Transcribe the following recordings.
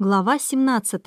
Глава 17.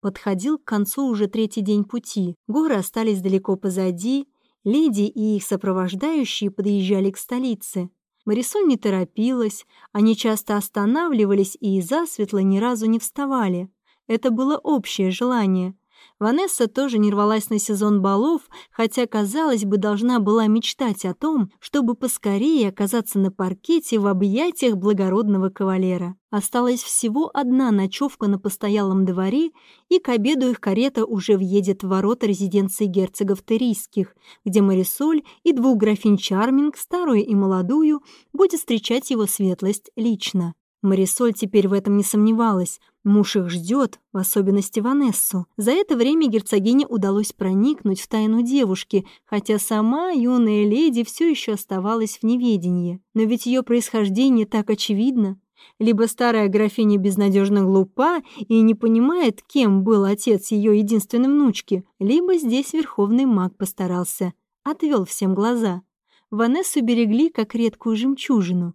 Подходил к концу уже третий день пути. Горы остались далеко позади. Леди и их сопровождающие подъезжали к столице. Марисоль не торопилась, они часто останавливались и из-за светла ни разу не вставали. Это было общее желание. Ванесса тоже не рвалась на сезон балов, хотя, казалось бы, должна была мечтать о том, чтобы поскорее оказаться на паркете в объятиях благородного кавалера. Осталась всего одна ночевка на постоялом дворе, и к обеду их карета уже въедет в ворота резиденции герцогов Терийских, где Марисоль и двух графинь Чарминг, старую и молодую, будет встречать его светлость лично. Марисоль теперь в этом не сомневалась. Муж их ждет, в особенности Ванессу. За это время герцогине удалось проникнуть в тайну девушки, хотя сама юная леди все еще оставалась в неведении. Но ведь ее происхождение так очевидно. Либо старая графиня безнадежно глупа и не понимает, кем был отец ее единственной внучки, либо здесь верховный маг постарался, отвел всем глаза. Ванессу берегли как редкую жемчужину.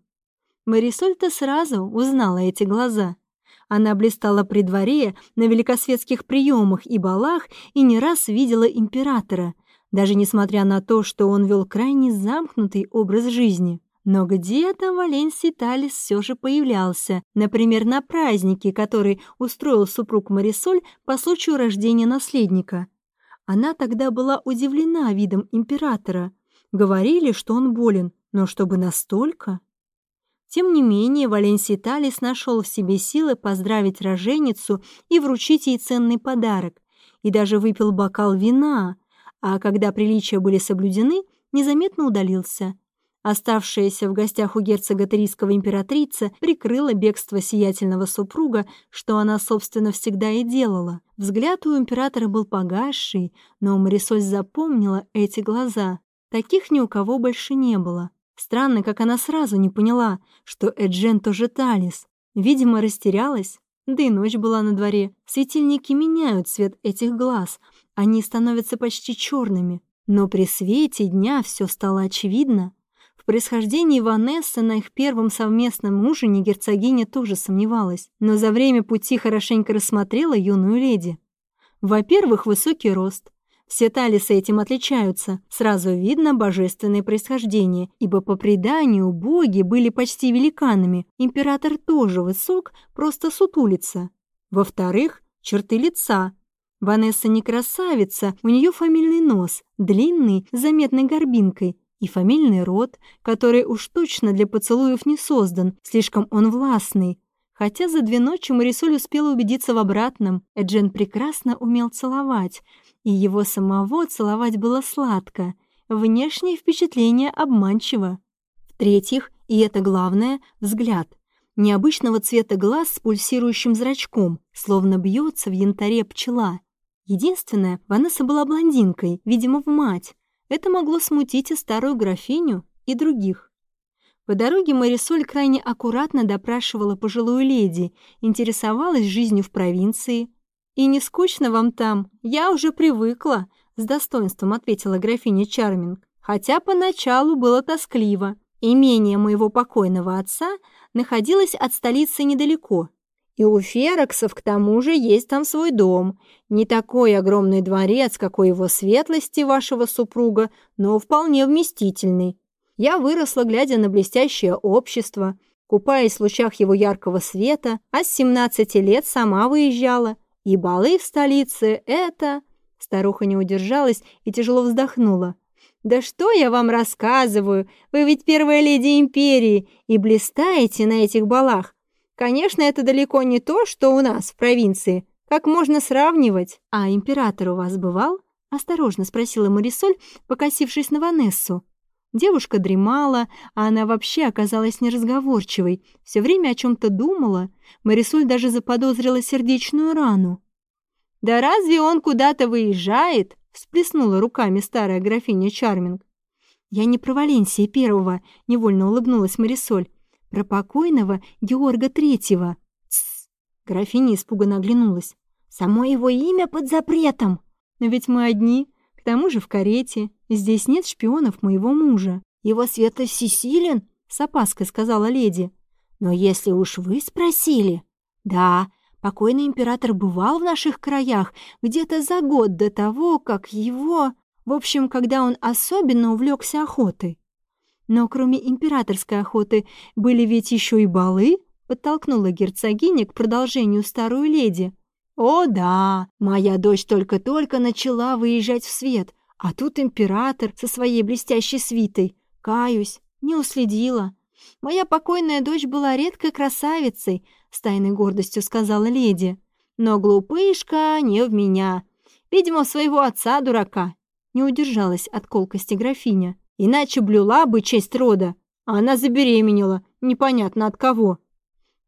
Марисоль-то сразу узнала эти глаза. Она блистала при дворе, на великосветских приемах и балах и не раз видела императора, даже несмотря на то, что он вел крайне замкнутый образ жизни. Но где-то в Валенсии Талис все же появлялся, например, на празднике, который устроил супруг Марисоль по случаю рождения наследника. Она тогда была удивлена видом императора. Говорили, что он болен, но чтобы настолько... Тем не менее, Валенсий Талис нашел в себе силы поздравить роженицу и вручить ей ценный подарок, и даже выпил бокал вина, а когда приличия были соблюдены, незаметно удалился. Оставшаяся в гостях у герцога Терийского императрица прикрыла бегство сиятельного супруга, что она, собственно, всегда и делала. Взгляд у императора был погасший, но Марисоль запомнила эти глаза. Таких ни у кого больше не было. Странно, как она сразу не поняла, что Эджен тоже Талис. Видимо, растерялась. Да и ночь была на дворе. Светильники меняют цвет этих глаз. Они становятся почти черными. Но при свете дня все стало очевидно. В происхождении Ванессы на их первом совместном ужине герцогиня тоже сомневалась, но за время пути хорошенько рассмотрела юную леди. Во-первых, высокий рост, все талисы этим отличаются. Сразу видно божественное происхождение, ибо по преданию боги были почти великанами. Император тоже высок, просто сутулится. Во-вторых, черты лица. Ванесса не красавица, у нее фамильный нос, длинный, с заметной горбинкой, и фамильный рот, который уж точно для поцелуев не создан, слишком он властный. Хотя за две ночи Марисоль успела убедиться в обратном. Эджен прекрасно умел целовать, и его самого целовать было сладко, внешнее впечатление обманчиво. В-третьих, и это главное, взгляд. Необычного цвета глаз с пульсирующим зрачком, словно бьется в янтаре пчела. Единственное, Ванесса была блондинкой, видимо, в мать. Это могло смутить и старую графиню, и других. По дороге Марисоль крайне аккуратно допрашивала пожилую леди, интересовалась жизнью в провинции, «И не скучно вам там? Я уже привыкла», — с достоинством ответила графиня Чарминг. «Хотя поначалу было тоскливо. Имение моего покойного отца находилось от столицы недалеко. И у Фероксов, к тому же, есть там свой дом. Не такой огромный дворец, какой его светлости вашего супруга, но вполне вместительный. Я выросла, глядя на блестящее общество, купаясь в лучах его яркого света, а с 17 лет сама выезжала. И балы в столице — это...» Старуха не удержалась и тяжело вздохнула. «Да что я вам рассказываю? Вы ведь первая леди империи и блистаете на этих балах. Конечно, это далеко не то, что у нас в провинции. Как можно сравнивать?» «А император у вас бывал?» — осторожно спросила Марисоль, покосившись на Ванессу. Девушка дремала, а она вообще оказалась неразговорчивой, все время о чем-то думала. Марисоль даже заподозрила сердечную рану. «Да разве он куда-то выезжает?» — всплеснула руками старая графиня Чарминг. «Я не про Валенсия Первого», — невольно улыбнулась Марисоль. «Про покойного Георга Третьего». «Тссс!» — графиня испуганно оглянулась. «Само его имя под запретом!» «Но ведь мы одни, тому же в карете. Здесь нет шпионов моего мужа. Его светлость всесилен, с опаской сказала леди. Но если уж вы спросили... Да, Покойный император бывал в наших краях где-то за год до того, как его... В общем, когда он особенно увлекся охотой. Но кроме императорской охоты были ведь еще и балы, подтолкнула герцогиня к продолжению старую леди. «О да, моя дочь только-только начала выезжать в свет, а тут император со своей блестящей свитой. Каюсь, не уследила. Моя покойная дочь была редкой красавицей, с тайной гордостью сказала леди. Но глупышка не в меня. Видимо, своего отца дурака. Не удержалась от колкости графиня. Иначе блюла бы честь рода. А она забеременела. Непонятно от кого.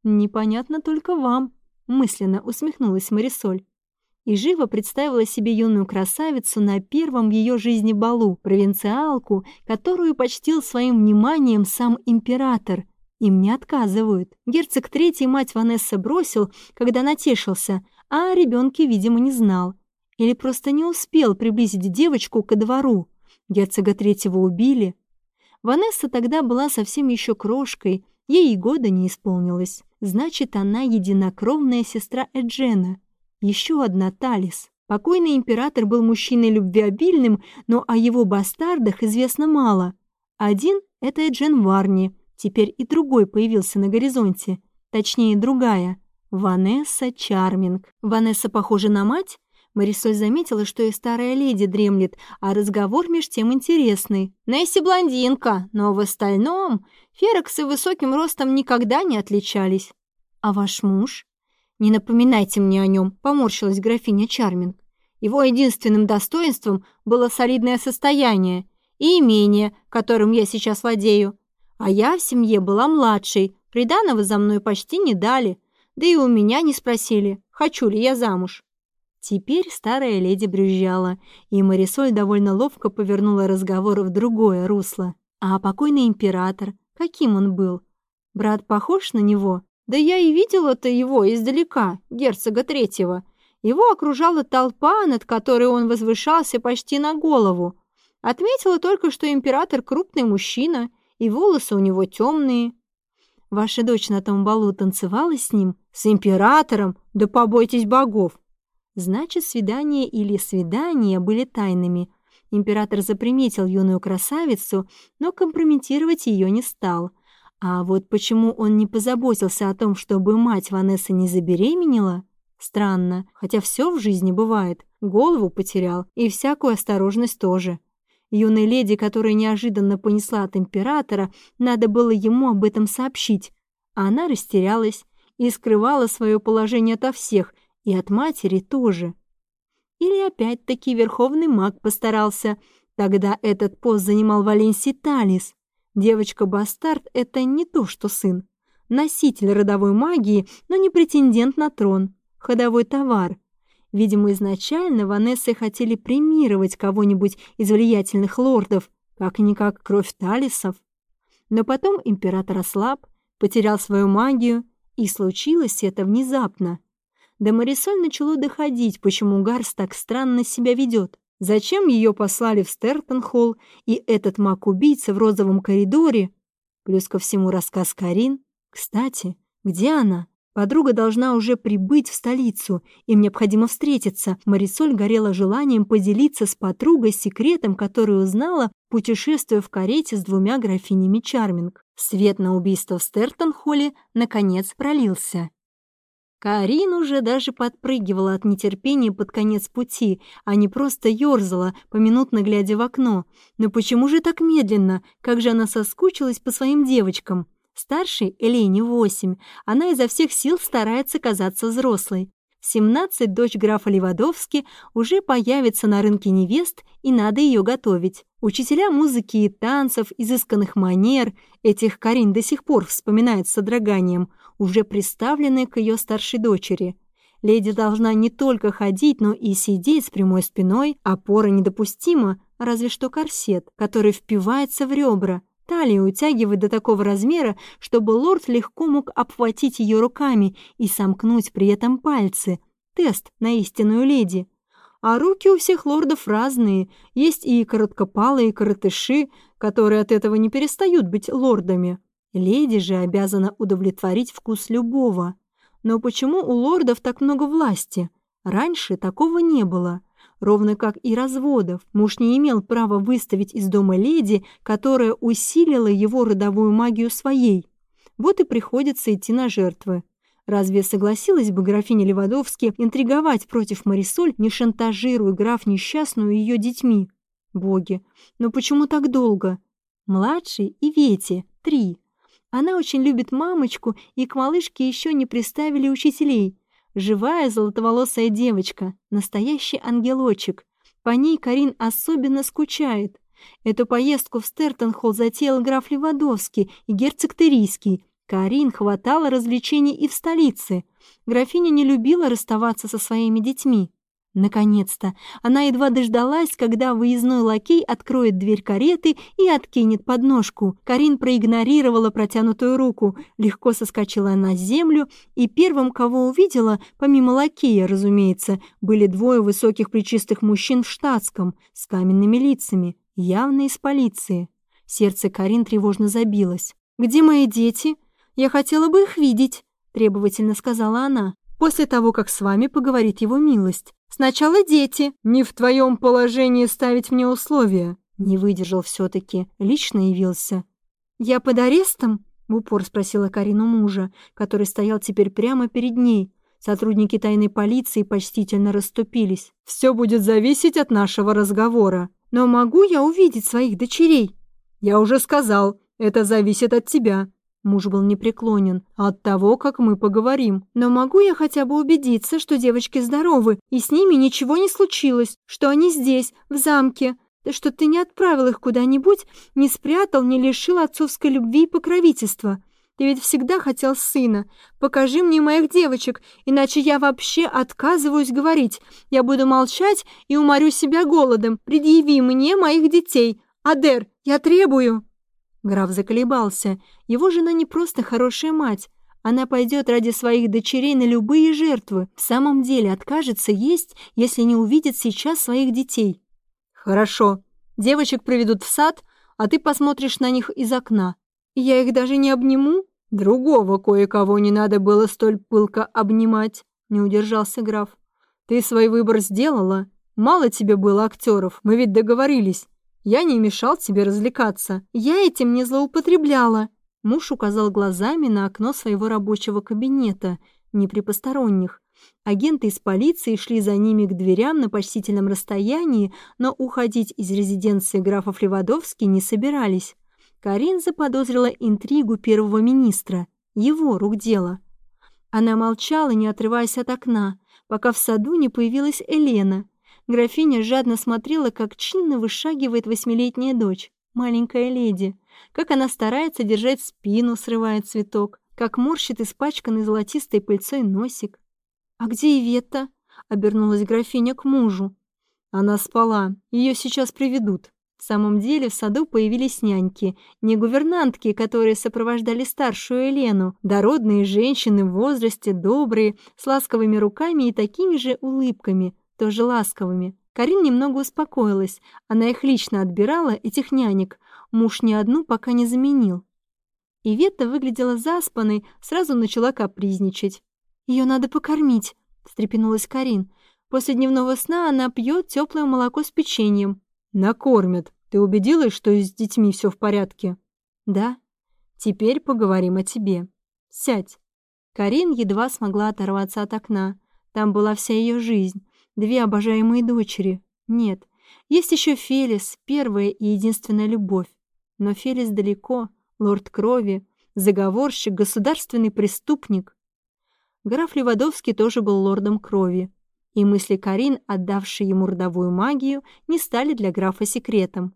Непонятно только вам, мысленно усмехнулась Марисоль и живо представила себе юную красавицу на первом в ее жизни балу, провинциалку, которую почтил своим вниманием сам император. Им не отказывают. Герцог третий мать Ванесса бросил, когда натешился, а о ребенке, видимо, не знал. Или просто не успел приблизить девочку ко двору. Герцога третьего убили. Ванесса тогда была совсем еще крошкой, ей и года не исполнилось. Значит, она единокровная сестра Эджена — еще одна Талис. Покойный император был мужчиной любвеобильным, но о его бастардах известно мало. Один — это Эджен Варни, теперь и другой появился на горизонте. Точнее, другая — Ванесса Чарминг. Ванесса похожа на мать? Марисоль заметила, что и старая леди дремлет, а разговор меж тем интересный. Несси блондинка, но в остальном Фероксы высоким ростом никогда не отличались. А ваш муж? «Не напоминайте мне о нем», — поморщилась графиня Чарминг. «Его единственным достоинством было солидное состояние и имение, которым я сейчас владею. А я в семье была младшей, приданого за мной почти не дали, да и у меня не спросили, хочу ли я замуж». Теперь старая леди брюзжала, и Марисоль довольно ловко повернула разговор в другое русло. А покойный император, каким он был? Брат похож на него? Да я и видела-то его издалека, герцога третьего. Его окружала толпа, над которой он возвышался почти на голову. Отметила только, что император крупный мужчина, и волосы у него темные. Ваша дочь на том балу танцевала с ним? С императором? Да побойтесь богов! Значит, свидание или свидания были тайными. Император заприметил юную красавицу, но компрометировать ее не стал. А вот почему он не позаботился о том, чтобы мать Ванессы не забеременела? Странно, хотя все в жизни бывает. Голову потерял, и всякую осторожность тоже. Юной леди, которая неожиданно понесла от императора, надо было ему об этом сообщить. А она растерялась и скрывала свое положение ото всех, и от матери тоже. Или опять-таки верховный маг постарался. Тогда этот пост занимал Валенсий Талис. Девочка-бастард — это не то, что сын. Носитель родовой магии, но не претендент на трон. Ходовой товар. Видимо, изначально Ванессы хотели премировать кого-нибудь из влиятельных лордов, как-никак кровь Талисов. Но потом император ослаб, потерял свою магию, и случилось это внезапно. До Марисоль начало доходить, почему Гарс так странно себя ведет. Зачем ее послали в Стертон-холл и этот маг-убийца в розовом коридоре? Плюс ко всему рассказ Карин. Кстати, где она? Подруга должна уже прибыть в столицу, им необходимо встретиться. Марисоль горела желанием поделиться с подругой секретом, который узнала, путешествуя в карете с двумя графинями Чарминг. Свет на убийство в Стертон-холле наконец пролился. Карин уже даже подпрыгивала от нетерпения под конец пути, а не просто ёрзала, поминутно глядя в окно. Но почему же так медленно? Как же она соскучилась по своим девочкам? Старшей, Элейне, восемь, она изо всех сил старается казаться взрослой. 17 дочь графа Левадовски уже появится на рынке невест, и надо ее готовить. Учителя музыки и танцев, изысканных манер, этих Карин до сих пор вспоминает с содроганием, уже приставлены к ее старшей дочери. Леди должна не только ходить, но и сидеть с прямой спиной, опора недопустима, разве что корсет, который впивается в ребра, Талию утягивает до такого размера, чтобы лорд легко мог обхватить ее руками и сомкнуть при этом пальцы. Тест на истинную леди. А руки у всех лордов разные. Есть и короткопалые коротыши, которые от этого не перестают быть лордами. Леди же обязана удовлетворить вкус любого. Но почему у лордов так много власти? Раньше такого не было. Ровно как и разводов. Муж не имел права выставить из дома леди, которая усилила его родовую магию своей. Вот и приходится идти на жертвы. Разве согласилась бы графиня Левадовски интриговать против Марисоль, не шантажируя граф несчастную ее детьми? Боги, но почему так долго? Младший и Вети, три. Она очень любит мамочку, и к малышке еще не приставили учителей. Живая золотоволосая девочка, настоящий ангелочек. По ней Карин особенно скучает. Эту поездку в Стертонхолл затеял граф Левадовский и герцог Терийский. Карин хватало развлечений и в столице. Графиня не любила расставаться со своими детьми. Наконец-то! Она едва дождалась, когда выездной лакей откроет дверь кареты и откинет подножку. Карин проигнорировала протянутую руку, легко соскочила на землю, и первым, кого увидела, помимо лакея, разумеется, были двое высоких плечистых мужчин в штатском, с каменными лицами, явно из полиции. Сердце Карин тревожно забилось. «Где мои дети? Я хотела бы их видеть», — требовательно сказала она. «После того, как с вами поговорит его милость». Сначала дети. Не в твоем положении ставить мне условия. Не выдержал все-таки, лично явился. Я под арестом? В упор спросила Карину мужа, который стоял теперь прямо перед ней. Сотрудники тайной полиции почтительно расступились. «Все будет зависеть от нашего разговора. Но могу я увидеть своих дочерей?» «Я уже сказал, это зависит от тебя. Муж был непреклонен. «От того, как мы поговорим. Но могу я хотя бы убедиться, что девочки здоровы, и с ними ничего не случилось, что они здесь, в замке, что ты не отправил их куда-нибудь, не спрятал, не лишил отцовской любви и покровительства. Ты ведь всегда хотел сына. Покажи мне моих девочек, иначе я вообще отказываюсь говорить. Я буду молчать и уморю себя голодом. Предъяви мне моих детей. Адер, я требую!» Граф заколебался. Его жена не просто хорошая мать. Она пойдет ради своих дочерей на любые жертвы. В самом деле откажется есть, если не увидит сейчас своих детей. «Хорошо. Девочек приведут в сад, а ты посмотришь на них из окна. Я их даже не обниму?» «Другого кое-кого не надо было столь пылко обнимать», — не удержался граф. «Ты свой выбор сделала. Мало тебе было актеров, мы ведь договорились. Я не мешал тебе развлекаться. Я этим не злоупотребляла. Муж указал глазами на окно своего рабочего кабинета, не при посторонних. Агенты из полиции шли за ними к дверям на почтительном расстоянии, но уходить из резиденции графов Левадовски не собирались. Карин заподозрила интригу первого министра, его рук дело. Она молчала, не отрываясь от окна, пока в саду не появилась Елена — Графиня жадно смотрела, как чинно вышагивает восьмилетняя дочь, маленькая леди, как она старается держать спину, срывая цветок, как морщит испачканный золотистой пыльцой носик. «А где Иветта?» — обернулась графиня к мужу. Она спала, ее сейчас приведут. В самом деле в саду появились няньки, не гувернантки, которые сопровождали старшую Елену, дородные женщины в возрасте, добрые, с ласковыми руками и такими же улыбками, тоже ласковыми. Карин немного успокоилась. Она их лично отбирала, этих нянек. Муж ни одну пока не заменил. Иветта выглядела заспанной, сразу начала капризничать. Ее надо покормить», — встрепенулась Карин. «После дневного сна она пьет теплое молоко с печеньем». «Накормят. Ты убедилась, что с детьми все в порядке?» «Да. Теперь поговорим о тебе. Сядь». Карин едва смогла оторваться от окна. Там была вся ее жизнь. Две обожаемые дочери. Нет, есть еще Фелис, первая и единственная любовь. Но Фелис далеко, лорд крови, заговорщик, государственный преступник. Граф Левадовский тоже был лордом крови, и мысли Карин, отдавшие ему родовую магию, не стали для графа секретом.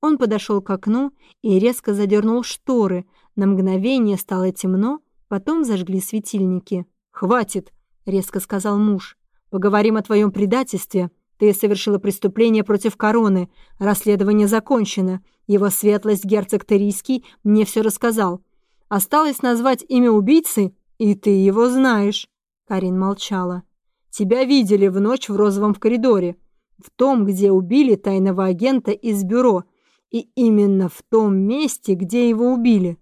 Он подошел к окну и резко задернул шторы. На мгновение стало темно, потом зажгли светильники. «Хватит!» — резко сказал муж. Поговорим о твоем предательстве. Ты совершила преступление против короны. Расследование закончено. Его светлость герцог Терийский мне все рассказал. Осталось назвать имя убийцы, и ты его знаешь». Карин молчала. «Тебя видели в ночь в розовом в коридоре. В том, где убили тайного агента из бюро. И именно в том месте, где его убили.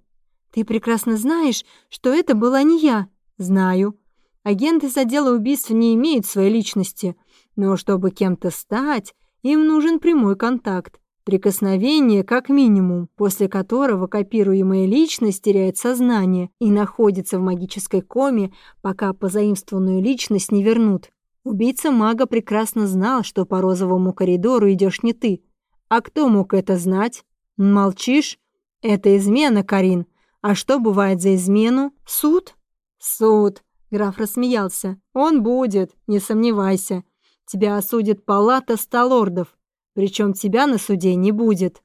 Ты прекрасно знаешь, что это была не я. Знаю. Агенты из отдела убийств не имеют своей личности, но чтобы кем-то стать, им нужен прямой контакт. Прикосновение как минимум, после которого копируемая личность теряет сознание и находится в магической коме, пока позаимствованную личность не вернут. Убийца мага прекрасно знал, что по розовому коридору идешь не ты. А кто мог это знать? Молчишь? Это измена, Карин. А что бывает за измену? Суд? Суд. Граф рассмеялся. Он будет, не сомневайся. Тебя осудит палата ста лордов. Причем тебя на суде не будет.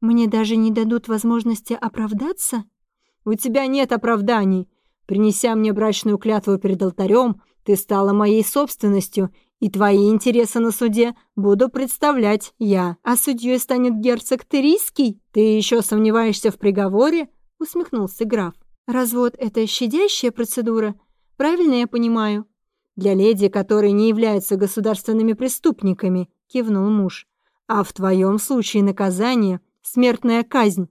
Мне даже не дадут возможности оправдаться? У тебя нет оправданий. Принеся мне брачную клятву перед алтарем, ты стала моей собственностью, и твои интересы на суде буду представлять я. А судьей станет герцог Терийский? Ты еще сомневаешься в приговоре? Усмехнулся граф. Развод — это щадящая процедура. Правильно я понимаю? Для леди, которые не являются государственными преступниками, кивнул муж. А в твоем случае наказание — смертная казнь.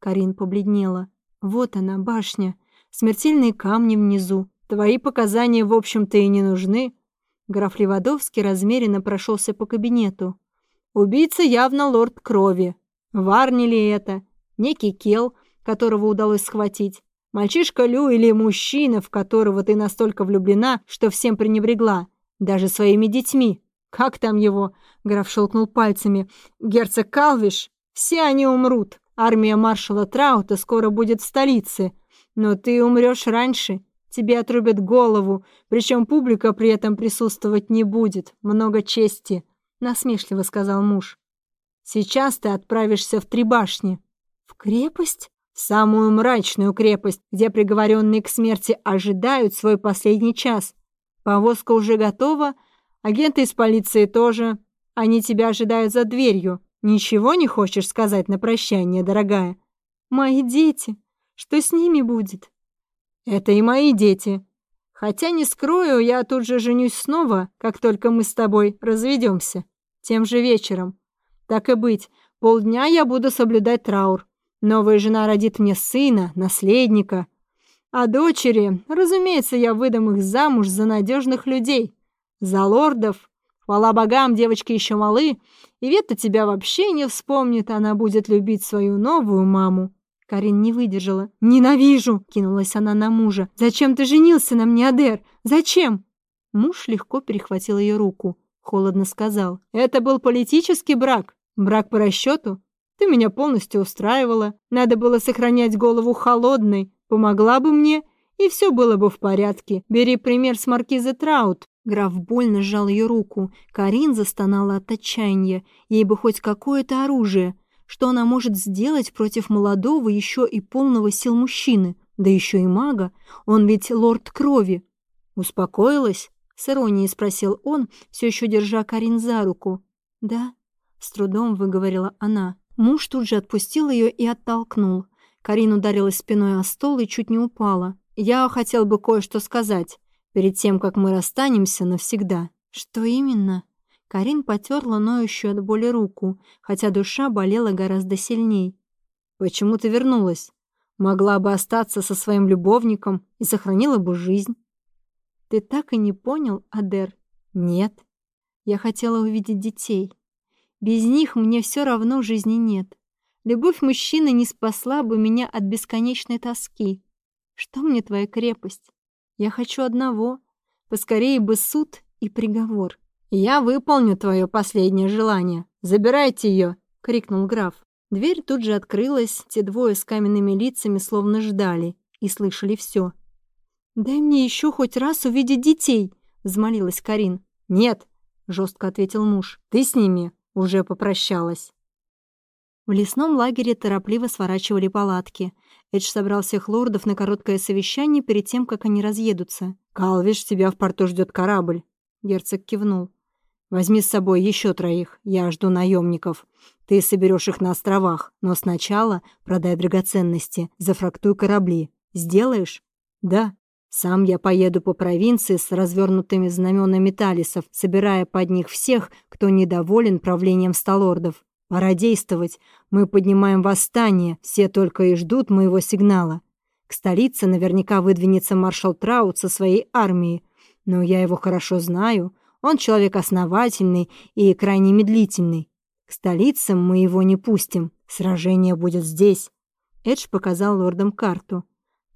Карин побледнела. Вот она, башня. Смертельные камни внизу. Твои показания, в общем-то, и не нужны. Граф Левадовский размеренно прошелся по кабинету. Убийца явно лорд крови. Варни ли это? Некий Кел, которого удалось схватить. Мальчишка Лю или мужчина, в которого ты настолько влюблена, что всем пренебрегла. Даже своими детьми. Как там его? Граф щелкнул пальцами. Герцог Калвиш? Все они умрут. Армия маршала Траута скоро будет в столице. Но ты умрешь раньше. Тебе отрубят голову, причем публика при этом присутствовать не будет. Много чести, насмешливо сказал муж. Сейчас ты отправишься в три башни. В крепость? Самую мрачную крепость, где приговоренные к смерти ожидают свой последний час. Повозка уже готова, Агенты из полиции тоже. Они тебя ожидают за дверью. Ничего не хочешь сказать на прощание, дорогая? Мои дети. Что с ними будет? Это и мои дети. Хотя не скрою, я тут же женюсь снова, как только мы с тобой разведемся. Тем же вечером. Так и быть, полдня я буду соблюдать траур. Новая жена родит мне сына, наследника. А дочери, разумеется, я выдам их замуж за надежных людей. За лордов. Хвала богам, девочки еще малы. И Ветта тебя вообще не вспомнит, она будет любить свою новую маму. Карин не выдержала. «Ненавижу!» — кинулась она на мужа. «Зачем ты женился на мне, Адер? Зачем?» Муж легко перехватил ее руку. Холодно сказал. «Это был политический брак. Брак по расчету. Ты меня полностью устраивала. Надо было сохранять голову холодной. Помогла бы мне, и все было бы в порядке. Бери пример с маркизы Траут. Граф больно сжал ее руку. Карин застонала от отчаяния. Ей бы хоть какое-то оружие. Что она может сделать против молодого, еще и полного сил мужчины? Да еще и мага. Он ведь лорд крови. «Успокоилась?» — с иронией спросил он, все еще держа Карин за руку. «Да», — с трудом выговорила она. Муж тут же отпустил ее и оттолкнул. Карин ударилась спиной о стол и чуть не упала. «Я хотел бы кое-что сказать перед тем, как мы расстанемся навсегда. Что именно? Карин потерла ноющую от боли руку, хотя душа болела гораздо сильней. Почему ты вернулась? Могла бы остаться со своим любовником и сохранила бы жизнь. Ты так и не понял, Адер? Нет. Я хотела увидеть детей. Без них мне все равно жизни нет. Любовь мужчины не спасла бы меня от бесконечной тоски. Что мне твоя крепость? Я хочу одного. Поскорее бы суд и приговор. «Я выполню твое последнее желание. Забирайте ее!» — крикнул граф. Дверь тут же открылась, те двое с каменными лицами словно ждали и слышали все. «Дай мне еще хоть раз увидеть детей!» — взмолилась Карин. «Нет!» — жестко ответил муж. «Ты с ними уже попрощалась». В лесном лагере торопливо сворачивали палатки. Эдж собрал всех лордов на короткое совещание перед тем, как они разъедутся. «Калвиш, тебя в порту ждет корабль», — герцог кивнул. «Возьми с собой еще троих, я жду наемников. Ты соберешь их на островах, но сначала продай драгоценности, зафрактуй корабли. Сделаешь?» «Да». «Сам я поеду по провинции с развернутыми знаменами талисов, собирая под них всех, кто недоволен правлением столордов. Пора действовать. Мы поднимаем восстание, все только и ждут моего сигнала. К столице наверняка выдвинется маршал Траут со своей армией. Но я его хорошо знаю. Он человек основательный и крайне медлительный. К столицам мы его не пустим. Сражение будет здесь. Эдж показал лордам карту.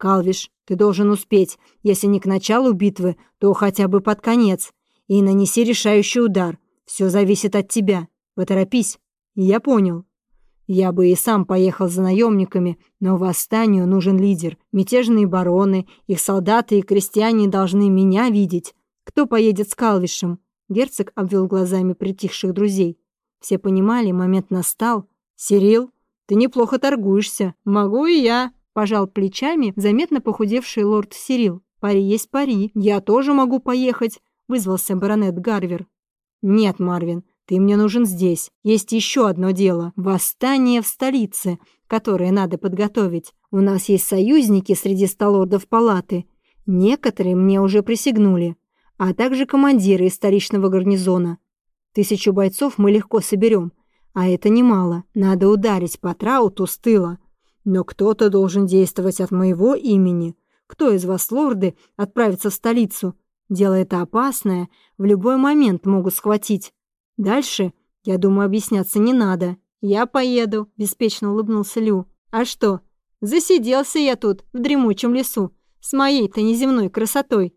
«Калвиш, ты должен успеть. Если не к началу битвы, то хотя бы под конец. И нанеси решающий удар. Все зависит от тебя. Поторопись». «Я понял». Я бы и сам поехал за наемниками, но восстанию нужен лидер. Мятежные бароны, их солдаты и крестьяне должны меня видеть. Кто поедет с Калвишем? Герцог обвел глазами притихших друзей. Все понимали, момент настал. «Сирил, ты неплохо торгуешься. Могу и я», — пожал плечами заметно похудевший лорд Сирил. «Пари есть пари. Я тоже могу поехать», — вызвался баронет Гарвер. «Нет, Марвин, ты мне нужен здесь. Есть еще одно дело. Восстание в столице, которое надо подготовить. У нас есть союзники среди столордов палаты. Некоторые мне уже присягнули. А также командиры из столичного гарнизона. Тысячу бойцов мы легко соберем. А это немало. Надо ударить по Трауту с тыла. Но кто-то должен действовать от моего имени. Кто из вас, лорды, отправится в столицу? Дело это опасное. В любой момент могут схватить. Дальше, я думаю, объясняться не надо. Я поеду, беспечно улыбнулся Лю. А что? Засиделся я тут, в дремучем лесу, с моей-то неземной красотой.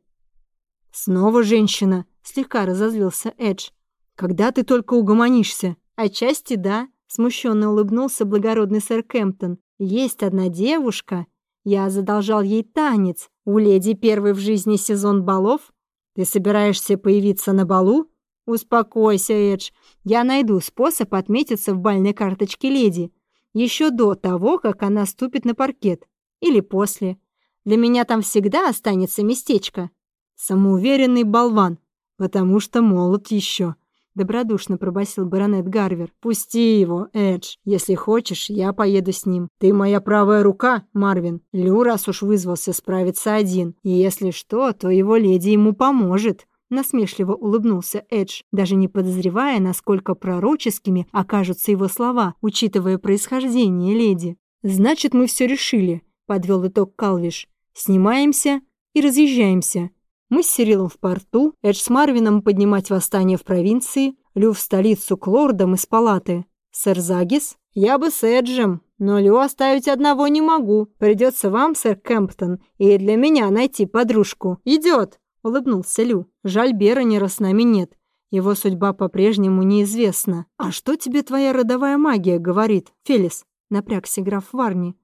Снова женщина, слегка разозлился Эдж. Когда ты только угомонишься? Отчасти да, смущенно улыбнулся благородный сэр Кемптон. Есть одна девушка. Я задолжал ей танец. У леди первый в жизни сезон балов. Ты собираешься появиться на балу? «Успокойся, Эдж. Я найду способ отметиться в бальной карточке леди. Еще до того, как она ступит на паркет. Или после. Для меня там всегда останется местечко». «Самоуверенный болван, потому что молод еще», — добродушно пробасил баронет Гарвер. «Пусти его, Эдж. Если хочешь, я поеду с ним. Ты моя правая рука, Марвин. Лю, раз уж вызвался справиться один. И если что, то его леди ему поможет». Насмешливо улыбнулся Эдж, даже не подозревая, насколько пророческими окажутся его слова, учитывая происхождение леди. «Значит, мы все решили», — подвел итог Калвиш. «Снимаемся и разъезжаемся. Мы с Сирилом в порту, Эдж с Марвином поднимать восстание в провинции, Лю в столицу к лордам из палаты. Сэр Загис? Я бы с Эджем, но Лю оставить одного не могу. Придется вам, сэр Кемптон, и для меня найти подружку. Идет!» — улыбнулся Лю. «Жаль, Беронера с нами нет. Его судьба по-прежнему неизвестна. А что тебе твоя родовая магия говорит, Фелис?» — напрягся граф Варни.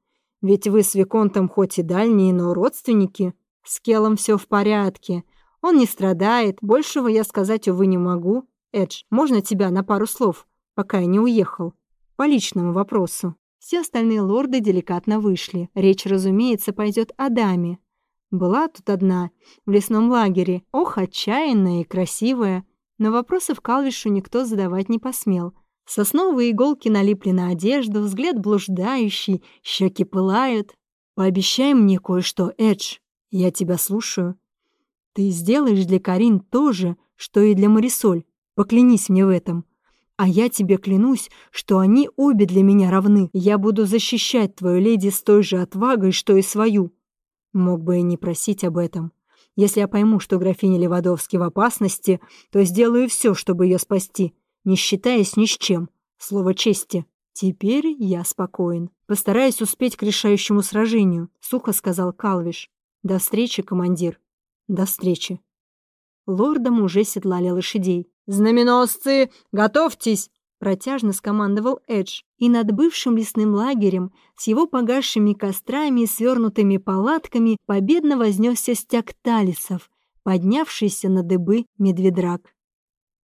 «Ведь вы с Виконтом хоть и дальние, но родственники. С Келом все в порядке. Он не страдает. Большего я сказать, увы, не могу. Эдж, можно тебя на пару слов, пока я не уехал? По личному вопросу». Все остальные лорды деликатно вышли. Речь, разумеется, пойдет о даме, была тут одна, в лесном лагере, ох, отчаянная и красивая. Но вопросов Калвишу никто задавать не посмел. Сосновые иголки налипли на одежду, взгляд блуждающий, щеки пылают. «Пообещай мне кое-что, Эдж, я тебя слушаю. Ты сделаешь для Карин то же, что и для Марисоль, поклянись мне в этом. А я тебе клянусь, что они обе для меня равны. Я буду защищать твою леди с той же отвагой, что и свою. Мог бы и не просить об этом. Если я пойму, что графиня Левадовски в опасности, то сделаю все, чтобы ее спасти, не считаясь ни с чем. Слово чести. Теперь я спокоен. Постараюсь успеть к решающему сражению, сухо сказал Калвиш. До встречи, командир. До встречи. Лордом уже седлали лошадей. «Знаменосцы, готовьтесь!» Протяжно скомандовал Эдж, и над бывшим лесным лагерем с его погасшими кострами и свернутыми палатками победно вознесся стяг талисов, поднявшийся на дыбы медведрак.